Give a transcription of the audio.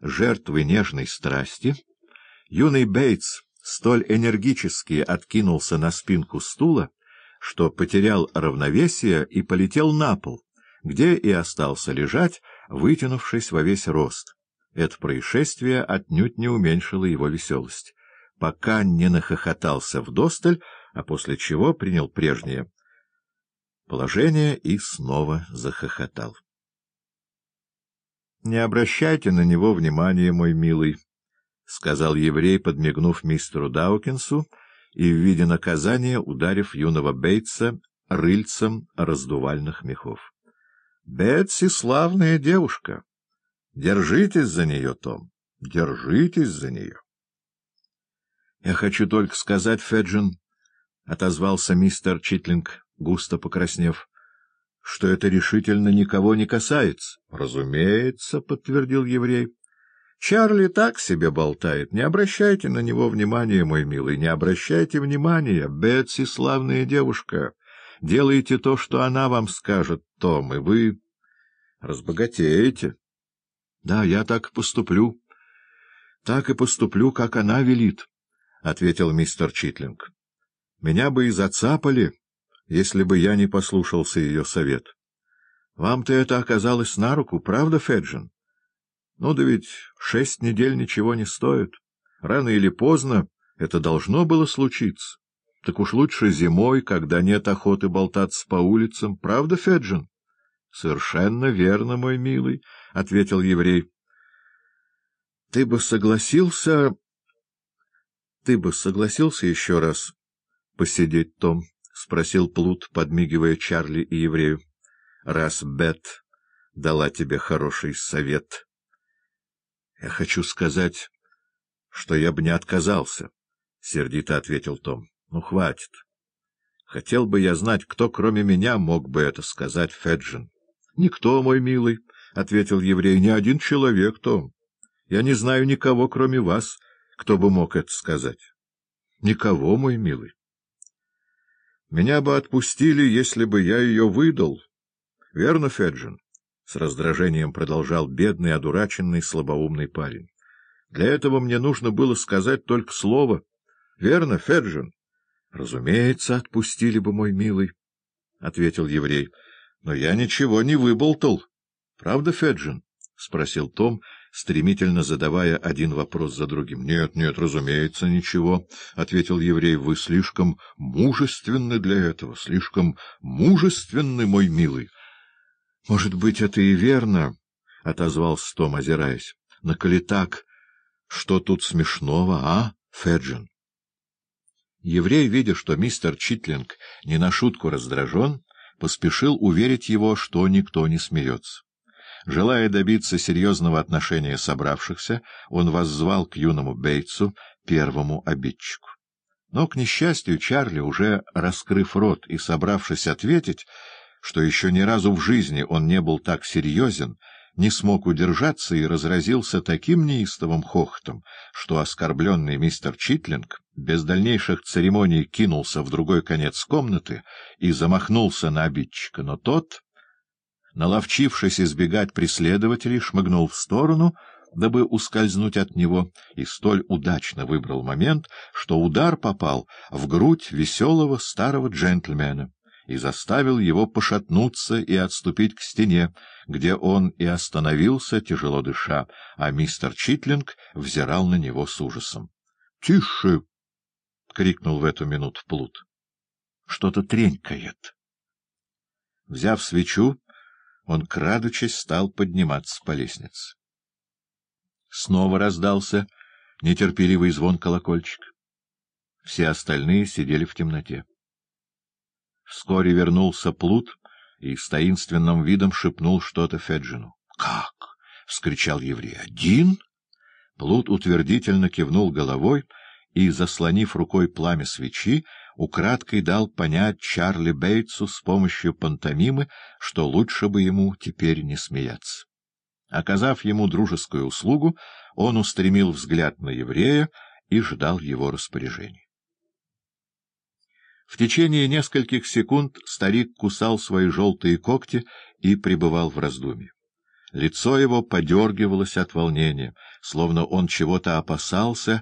жертвы нежной страсти, юный Бейтс столь энергически откинулся на спинку стула, что потерял равновесие и полетел на пол, где и остался лежать, вытянувшись во весь рост. Это происшествие отнюдь не уменьшило его веселость, пока не нахохотался вдосталь, а после чего принял прежнее положение и снова захохотал. — Не обращайте на него внимания, мой милый, — сказал еврей, подмигнув мистеру Даукинсу и в виде наказания ударив юного Бейтса рыльцем раздувальных мехов. — Бетси — славная девушка. Держитесь за нее, Том, держитесь за нее. — Я хочу только сказать, Феджин, — отозвался мистер Читлинг, густо покраснев, — что это решительно никого не касается. — Разумеется, — подтвердил еврей. — Чарли так себе болтает. Не обращайте на него внимания, мой милый, не обращайте внимания. Бетси — славная девушка. Делайте то, что она вам скажет, Том, и вы разбогатеете. — Да, я так поступлю. Так и поступлю, как она велит, — ответил мистер Читлинг. — Меня бы и зацапали, если бы я не послушался ее совет. Вам-то это оказалось на руку, правда, Феджин? Ну да ведь шесть недель ничего не стоит. Рано или поздно это должно было случиться. Так уж лучше зимой, когда нет охоты болтаться по улицам. Правда, Феджин? — Совершенно верно, мой милый, — ответил еврей. — Ты бы согласился... Ты бы согласился еще раз посидеть, Том? — спросил Плут, подмигивая Чарли и еврею. — Раз Бет дала тебе хороший совет. — Я хочу сказать, что я бы не отказался, — сердито ответил Том. — Ну, хватит. Хотел бы я знать, кто, кроме меня, мог бы это сказать, Феджин. — Никто, мой милый, — ответил еврей, — ни один человек, Том. Я не знаю никого, кроме вас, кто бы мог это сказать. — Никого, мой милый. Меня бы отпустили, если бы я ее выдал. — Верно, Феджин? — с раздражением продолжал бедный, одураченный, слабоумный парень. — Для этого мне нужно было сказать только слово. — Верно, Феджин? — Разумеется, отпустили бы, мой милый, — ответил еврей. — Но я ничего не выболтал. — Правда, Феджин? — спросил Том, стремительно задавая один вопрос за другим. — Нет, нет, разумеется, ничего, — ответил еврей. — Вы слишком мужественны для этого, слишком мужественны, мой милый. — Может быть, это и верно, — отозвался Том, озираясь. — коли так, что тут смешного, а, Феджин? Еврей, видя, что мистер Читлинг не на шутку раздражен, поспешил уверить его, что никто не смеется. Желая добиться серьезного отношения собравшихся, он воззвал к юному Бейтсу, первому обидчику. Но, к несчастью, Чарли, уже раскрыв рот и собравшись ответить, что еще ни разу в жизни он не был так серьезен, не смог удержаться и разразился таким неистовым хохотом, что оскорбленный мистер Читлинг без дальнейших церемоний кинулся в другой конец комнаты и замахнулся на обидчика, но тот наловчившись избегать преследователей, шмыгнул в сторону, дабы ускользнуть от него, и столь удачно выбрал момент, что удар попал в грудь веселого старого джентльмена и заставил его пошатнуться и отступить к стене, где он и остановился, тяжело дыша, а мистер Читлинг взирал на него с ужасом. — Тише! — крикнул в эту минуту Плут. — Что-то тренькает. Взяв свечу, он, крадучись, стал подниматься по лестнице. Снова раздался нетерпеливый звон колокольчика. Все остальные сидели в темноте. Вскоре вернулся Плут и с таинственным видом шепнул что-то Феджину. — Как? — вскричал еврей. — Один? Плут утвердительно кивнул головой и, заслонив рукой пламя свечи, украдкой дал понять Чарли Бейтсу с помощью пантомимы, что лучше бы ему теперь не смеяться. Оказав ему дружескую услугу, он устремил взгляд на еврея и ждал его распоряжений. В течение нескольких секунд старик кусал свои желтые когти и пребывал в раздумье. Лицо его подергивалось от волнения, словно он чего-то опасался